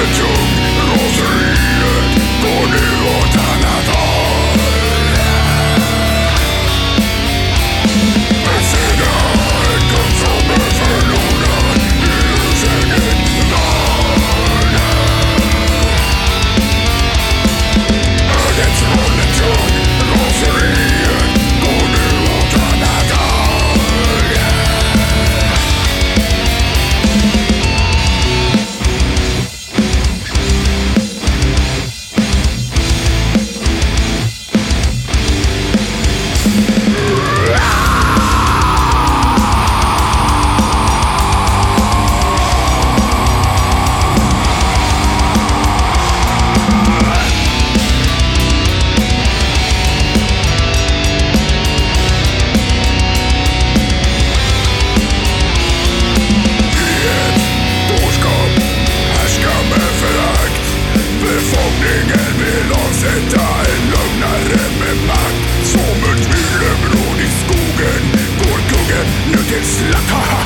eternity It's like a